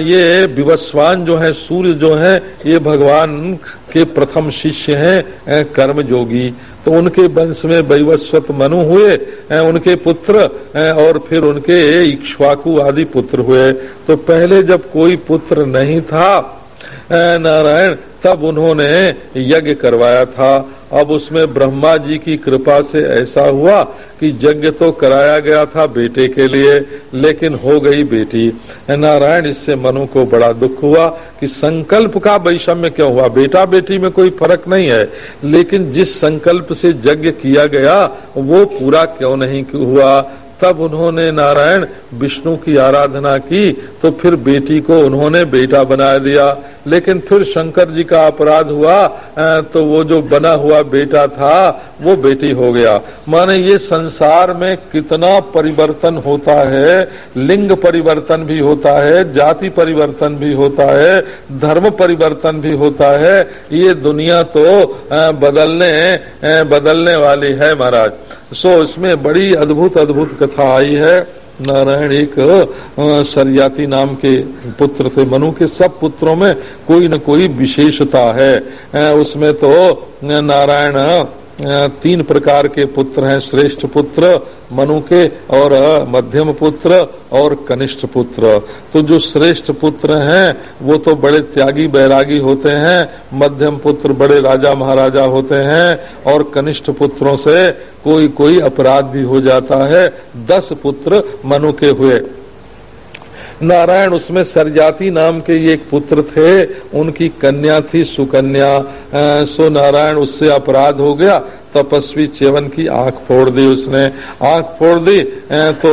C: ये विवस्वान जो है, सूर्य जो है, ये भगवान के प्रथम शिष्य हैं कर्म जोगी तो उनके वंश में वैवस्वत मनु हुए उनके पुत्र और फिर उनके इक्ष्वाकु आदि पुत्र हुए। तो पहले जब कोई पुत्र नहीं था नारायण, तब उन्होंने यज्ञ करवाया था। अब उसमें ब्रह्मा जी की कृपा से ऐसा हुआ कि यज्ञ तो कराया गया था बेटे के लिए, लेकिन हो गई बेटी। नारायण, इससे मनु को बड़ा दुख हुआ कि संकल्प का वैषम्य क्यों हुआ? बेटा बेटी में कोई फ़र्क नहीं है, लेकिन जिस संकल्प से यज्ञ किया गया, वो पूरा क्यों नहीं हुआ? तब उन्होंने नारायण विष्णु की आराधना की तो फिर बेटी को उन्होंने बेटा बना दिया। लेकिन फिर शंकर जी का अपराध हुआ तो वो जो बना हुआ बेटा था, वो बेटी हो गया। माने ये संसार में कितना परिवर्तन होता है, लिंग परिवर्तन भी होता है, जाति परिवर्तन भी होता है, धर्म परिवर्तन भी होता है। ये दुनिया तो बदलने बदलने वाली है महाराज। सो इसमें बड़ी अद्भुत अद्भुत कथा आई है। नारायण एक सरियाती नाम के पुत्र थे। मनु के सब पुत्रों में कोई न कोई विशेषता है। उसमें तो नारायण तीन प्रकार के पुत्र हैं। श्रेष्ठ पुत्र मनु के और मध्यम पुत्र और कनिष्ठ पुत्र। तो जो श्रेष्ठ पुत्र हैं, वो तो बड़े त्यागी बैरागी होते हैं, मध्यम पुत्र बड़े राजा महाराजा होते हैं, और कनिष्ठ पुत्रों से कोई कोई अपराध भी हो जाता है। दस पुत्र मनु के हुए। नारायण उसमें सरजाति नाम के ये एक पुत्र थे, उनकी कन्या थी सुकन्या। सो नारायण उससे अपराध हो गया, तपस्वी चेवन की आँख फोड़ दी उसने। आँख फोड़ दी तो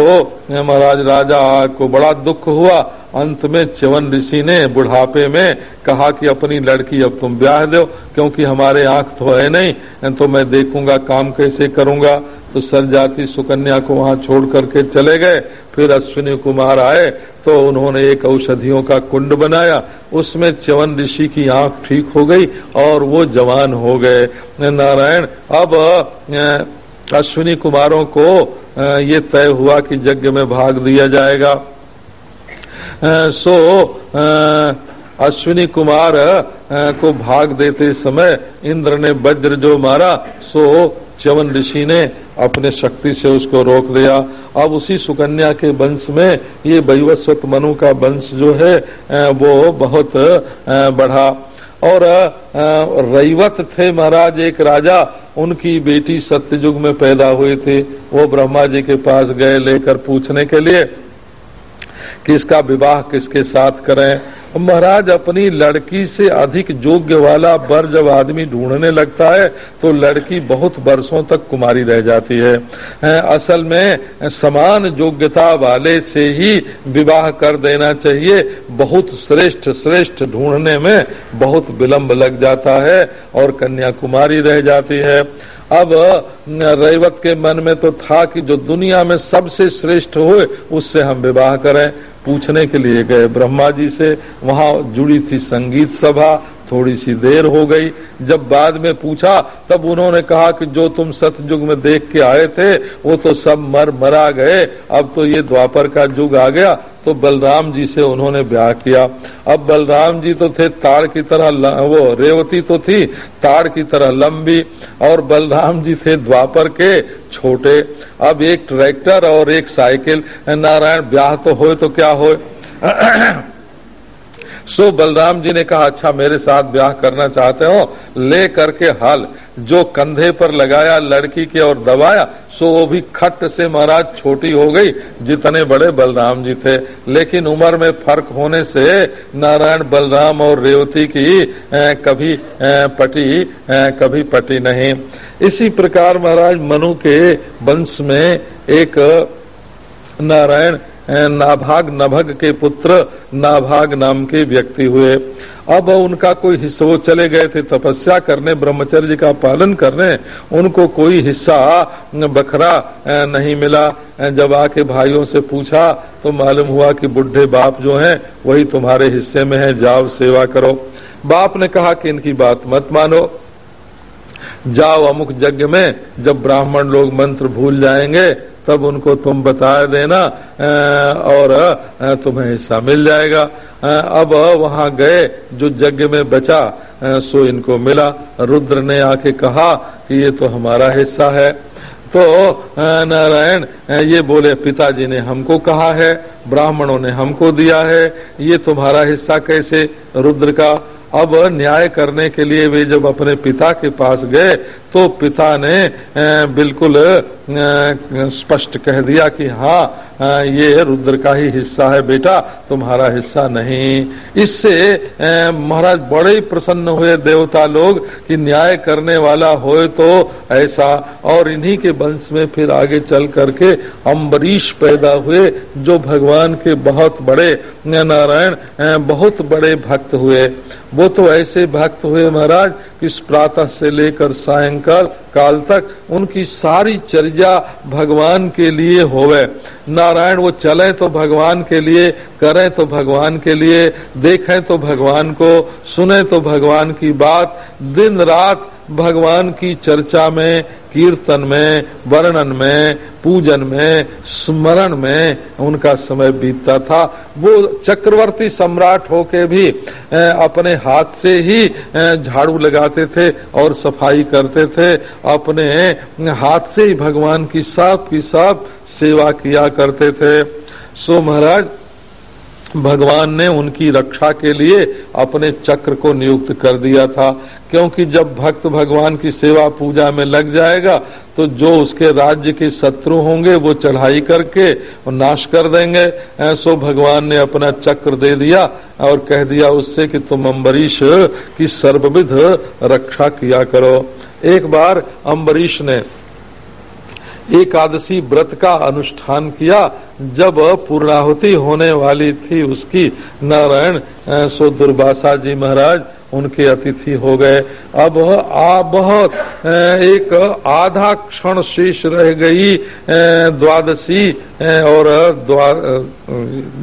C: महाराज राजा को बड़ा दुख हुआ। अंत में च्यवन ऋषि ने बुढ़ापे में कहा कि अपनी लड़की अब तुम ब्याह दो, क्योंकि हमारे आँख तो है नहीं तो मैं देखूँगा, काम कैसे करूँगा। तो सरजाति सुकन्या को वहाँ छोड़ करके चले गए। फिर अश्विनी कुमार आए तो उन्होंने एक औषधियों का कुंड बनाया। उसमें च्यवन ऋषि की आँख ठीक हो गई और वो जवान हो गए। नारायण, अब अश्विनी कुमारों को ये तय हुआ कि यज्ञ में भाग दिया जाएगा। सो अश्विनी कुमार को भाग देते समय इंद्र ने वज्र जो मारा, सो च्यवन ऋषि ने अपने शक्ति से उसको रोक दिया। अब उसी सुकन्या के वंश में ये वैवस्वत मनु का वंश जो है वो बहुत बढ़ा। और रईवत थे महाराज एक राजा, उनकी बेटी सत्ययुग में पैदा हुई थी। वो ब्रह्मा जी के पास गए लेकर पूछने के लिए कि इसका विवाह किसके साथ करें? महाराज, अपनी लड़की से अधिक योग्य वाला बर जब आदमी ढूँढने लगता है तो लड़की बहुत वर्षों तक कुमारी रह जाती है। असल में समान योग्यता वाले से ही विवाह कर देना चाहिए। बहुत श्रेष्ठ श्रेष्ठ ढूँढने में बहुत विलंब लग जाता है और कन्या कुमारी रह जाती है। अब रैवत के मन में तो था कि जो दुनिया में सबसे श्रेष्ठ हो उससे हम विवाह करें। पूछने के लिए गए ब्रह्मा जी से, वहाँ जुड़ी थी संगीत सभा, थोड़ी सी देर हो गई। जब बाद में पूछा, तब उन्होंने कहा कि जो तुम सतयुग में देख के आए थे, वो तो सब मर, मरा गए। अब तो ये द्वापर का युग आ गया तो बलराम जी से उन्होंने ब्याह किया। अब बलराम जी तो थे ताड़ की तरह वो रेवती तो थी, ताड़ की तरह लंबी और बलराम जी थे द्वापर के छोटे। अब एक ट्रैक्टर और एक साइकिल। नारायण, ब्याह तो हो तो क्या होए? सो बलराम जी ने कहा अच्छा मेरे साथ ब्याह करना चाहते हो, ले करके हल। जो कंधे पर लगाया, लड़की के और दबाया, सो वो भी खट से महाराज छोटी हो गई, जितने बड़े बलराम जी थे। लेकिन उम्र में फ़र्क होने से नारायण बलराम और रेवती की कभी पटी कभी पटी नहीं। इसी प्रकार महाराज मनु के वंश में एक नारायण नाभाग नभग के पुत्र, नाभाग नाम के व्यक्ति हुए। अब उनका कोई हिस्सा, वो चले गए थे तपस्या करने, ब्रह्मचर्य का पालन करने, उनको कोई हिस्सा बखरा नहीं मिला। जब आके भाइयों से पूछा तो मालूम हुआ कि बुढ़े बाप जो हैं, वही तुम्हारे हिस्से में है, जाओ, सेवा करो। बाप ने कहा कि इनकी बात मत मानो। जाओ अमुक यज्ञ में, जब ब्राह्मण लोग मंत्र भूल जाएँगे तब उनको तुम बता देना और तुम्हें हिस्सा मिल जाएगा। अब वहाँ गए, जो यज्ञ में बचा सो इनको मिला। रुद्र ने आके कहा कि ये तो हमारा हिस्सा है। तो नारायण ये बोले, पिताजी ने हमको कहा है, ब्राह्मणों ने हमको दिया है, ये तुम्हारा हिस्सा कैसे? रुद्र का अब न्याय करने के लिए वे जब अपने पिता के पास गए तो पिता ने बिल्कुल स्पष्ट कह दिया कि हाँ ये रुद्र का ही हिस्सा है, बेटा, तुम्हारा हिस्सा नहीं। इससे महाराज बड़े ही प्रसन्न हुए देवता लोग कि न्याय करने वाला होए तो ऐसा, और इन्हीं के वंश में फिर आगे चल करके अम्बरीश पैदा हुए, जो भगवान के बहुत बड़े, नारायण बहुत बड़े भक्त हुए। वो तो ऐसे भक्त हुए, महाराज इस प्रातः से लेकर सायंकाल काल तक उनकी सारी चर्या भगवान के लिए होवे। नारायण, वो चले तो भगवान के लिए, करें तो भगवान के लिए, देखें तो भगवान को, सुने तो भगवान की बात। दिन रात भगवान की चर्चा में कीर्तन में, वर्णन में, पूजन में, स्मरण में उनका समय बीतता था। वो चक्रवर्ती सम्राट होके भी अपने हाथ से ही झाड़ू लगाते थे और सफ़ाई करते थे। अपने हाथ से ही भगवान की सब की सब सेवा किया करते थे। सो महाराज भगवान ने उनकी रक्षा के लिए अपने चक्र को नियुक्त कर दिया था। क्योंकि जब भक्त भगवान की सेवा पूजा में लग जाएगा तो जो उसके राज्य के शत्रु होंगे, वो चढ़ाई करके नाश कर देंगे। ऐसो भगवान ने अपना चक्र दे दिया और कह दिया उससे कि तुम अम्बरीश की सर्वविध रक्षा किया करो। एक बार अम्बरीश ने एकादशी व्रत का अनुष्ठान किया। जब पूर्णाहुति होने वाली थी उसकी, नारायण सो दुर्भाषा जी महाराज उनके अतिथि हो गए। अब आ बहुत एक आधा क्षण शेष रह गई द्वादशी और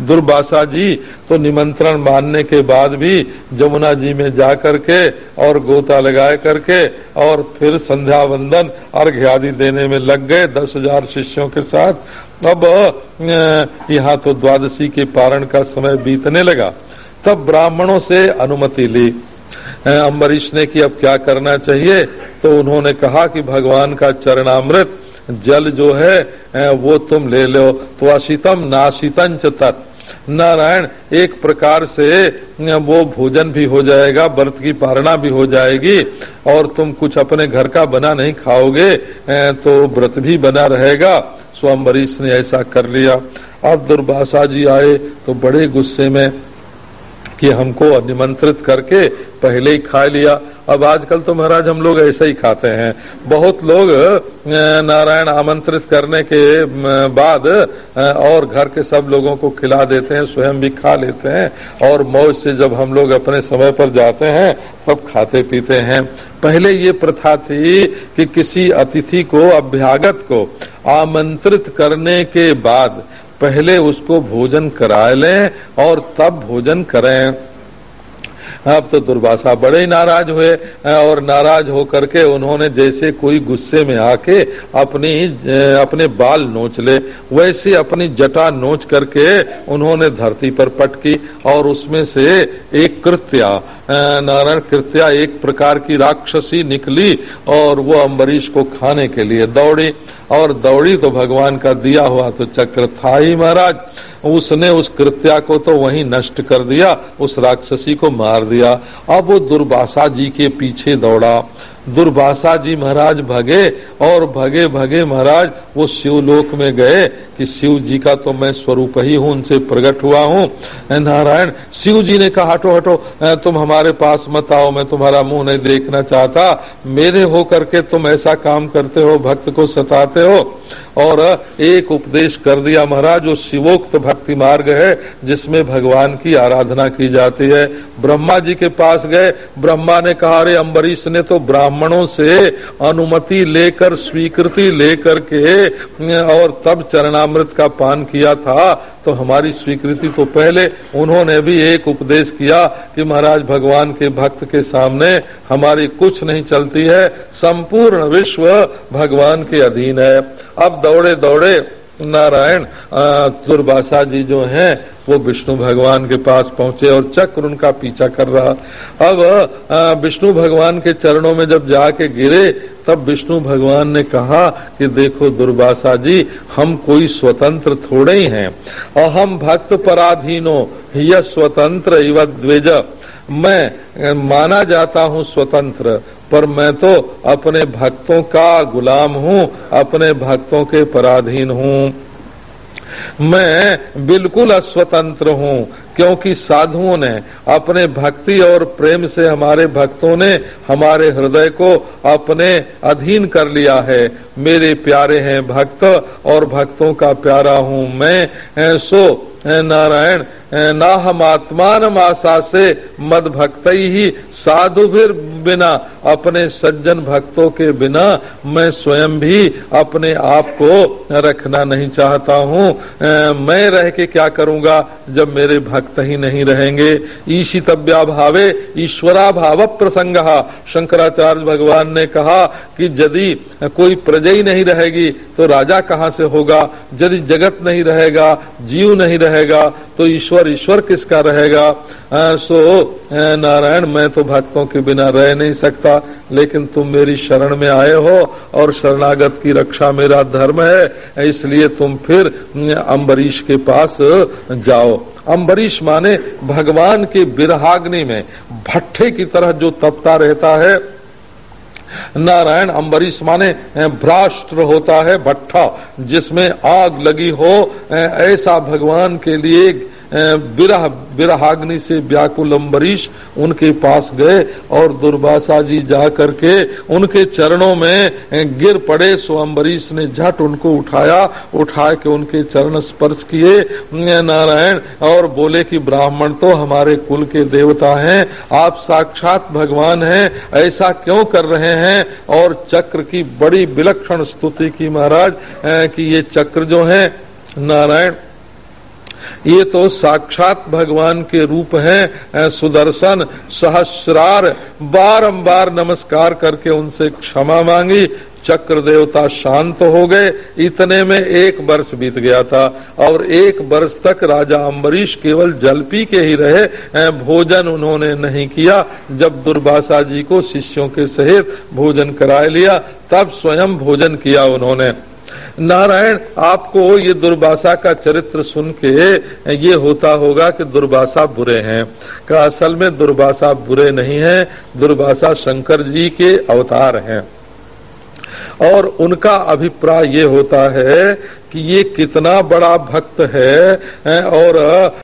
C: दुर्वासा जी तो निमंत्रण मानने के बाद भी जमुना जी में जा करके और गोता लगाए करके और फिर संध्या वंदन अर्घ्य आदि देने में लग गए दस हज़ार शिष्यों के साथ। अब यहाँ तो द्वादशी के पारण का समय बीतने लगा। तब ब्राह्मणों से अनुमति ली। अम्बरीश ने कि अब क्या करना चाहिए? तो उन्होंने कहा कि भगवान का चरणामृत जल जो है वो तुम ले लो। तो अशीतम नाशीतंच तत्। नारायण, एक प्रकार से वो भोजन भी हो जाएगा, व्रत की पारणा भी हो जाएगी, और तुम कुछ अपने घर का बना नहीं खाओगे तो व्रत भी बना रहेगा। सो अम्बरीश ने ऐसा कर लिया। अब दुर्भाषा जी आए तो बड़े गुस्से में कि हमको निमंत्रित करके पहले ही खा लिया। अब आजकल तो महाराज हम लोग ऐसे ही खाते हैं। बहुत लोग नारायण आमंत्रित करने के बाद और घर के सब लोगों को खिला देते हैं, स्वयं भी खा लेते हैं, और मौज से जब हम लोग अपने समय पर जाते हैं, तब खाते पीते हैं। पहले ये प्रथा थी कि किसी अतिथि को, अभ्यागत को आमंत्रित करने के बाद पहले उसको भोजन करा लें और तब भोजन करें। अब तो दुर्भाषा, बड़े ही नाराज़ हुए और नाराज़ होकर के उन्होंने जैसे कोई गुस्से में आके अपनी अपने बाल नोच ले, वैसे अपनी जटा नोच करके उन्होंने धरती पर पटकी और उसमें से एक कृत्या नारायण कृत्या एक प्रकार की राक्षसी निकली, और वो अम्बरीश को खाने के लिए दौड़ी, और दौड़ी तो भगवान का दिया हुआ तो चक्र था ही महाराज। उसने उस कृत्या को तो वहीं नष्ट कर दिया, उस राक्षसी को मार दिया। अब वो दुर्भाषा जी के पीछे दौड़ा। दुर्भाषा जी महाराज भगे, और भगे भगे महाराज वो शिवलोक में गए। कि शिव जी का तो मैं स्वरूप ही हूँ, उनसे प्रकट हुआ हूँ। नारायण, शिव जी ने कहा, हटो हटो तुम हमारे पास मत आओ, मैं तुम्हारा मुँह नहीं देखना चाहता। मेरे हो करके तुम ऐसा काम करते हो, भक्त को सताते हो। और एक उपदेश कर दिया महाराज, वो शिवोक्त भक्ति मार्ग है, जिसमें भगवान की आराधना की जाती है। ब्रह्मा जी के पास गए, ब्रह्मा ने कहा, अरे अम्बरीश, ने तो ब्राह्मणों से अनुमति लेकर, स्वीकृति लेकर के, और तब चरणामृत का पान किया था तो हमारी स्वीकृति तो पहले उन्होंने भी एक उपदेश किया कि महाराज भगवान के भक्त के सामने हमारी कुछ नहीं चलती है, संपूर्ण विश्व भगवान के अधीन है। अब दौड़े दौड़े नारायण दुर्भाषा जी जो हैं वो विष्णु भगवान के पास पहुँचे और चक्र उनका पीछा कर रहा। अब विष्णु भगवान के चरणों में जब जाके गिरे, तब विष्णु भगवान ने कहा कि देखो दुर्वासा जी, हम कोई स्वतंत्र थोड़े ही हैं। और हम भक्त पराधीनो यह स्वतंत्र इव द्विज। मैं, माना जाता हूँ स्वतंत्र, पर मैं तो अपने भक्तों का गुलाम हूँ, अपने भक्तों के पराधीन हूँ। मैं बिल्कुल अस्वतंत्र हूँ। क्योंकि साधुओं ने अपने भक्ति और प्रेम से हमारे भक्तों ने हमारे हृदय को अपने अधीन कर लिया है। मेरे प्यारे हैं भक्त और भक्तों का प्यारा हूँ मैं। सो नारायण ना हम आत्मान आशा से मद भक्त ही साधु फिर बिना, अपने सज्जन भक्तों के बिना मैं स्वयं भी अपने आप को रखना नहीं चाहता हूँ। मैं रह के क्या करूँगा जब मेरे भक्त ही नहीं रहेंगे। ईशितव्या भावे, ईश्वरा भाव प्रसंग। शंकराचार्य भगवान ने कहा कि यदि कोई प्रजा ही नहीं रहेगी तो राजा कहाँ से होगा? यदि जगत नहीं रहेगा, जीव नहीं रहेगा तो ईश्वर ईश्वर किसका रहेगा? आ, सो नारायण मैं तो भक्तों के बिना रह नहीं सकता लेकिन तुम मेरी शरण में आए हो और शरणागत की रक्षा मेरा धर्म है इसलिए तुम फिर अम्बरीश के पास जाओ। अम्बरीश माने भगवान के बिरहाग्नि में भट्ठे की तरह जो तपता रहता है। नारायण अम्बरीश माने भ्राष्ट्र होता है भट्ठा जिसमें आग लगी हो ऐसा भगवान के लिए विरह विरहाग्नि से व्याकुल अम्बरीश उनके पास गए और दुर्वासा जी जा करके उनके चरणों में गिर पड़े सो अम्बरीश ने झट उनको उठाया उठा के उनके चरण स्पर्श किए नारायण, और बोले कि ब्राह्मण तो हमारे कुल के देवता हैं, आप साक्षात भगवान हैं, ऐसा क्यों कर रहे हैं? और चक्र की बड़ी विलक्षण स्तुति की महाराज कि ये चक्र जो है, नारायण ये तो साक्षात भगवान के रूप हैं सुदर्शन, सहस्रार, बारंबार नमस्कार करके उनसे क्षमा मांगी। चक्र देवता शांत हो गए। इतने में एक वर्ष बीत गया था और एक वर्ष तक राजा अम्बरीश केवल जल पी के ही रहे भोजन उन्होंने नहीं किया। जब दुर्भाषा जी को शिष्यों के सहित भोजन करा लिया, तब स्वयं भोजन किया उन्होंने। नारायण, आपको ये दुर्भाषा का चरित्र सुन के ये होता होगा कि दुर्भाषा बुरे हैं। का असल में दुर्भाषा बुरे नहीं है, दुर्भाषा शंकर जी के अवतार हैं। और उनका अभिप्राय ये होता है कि ये कितना बड़ा भक्त है, और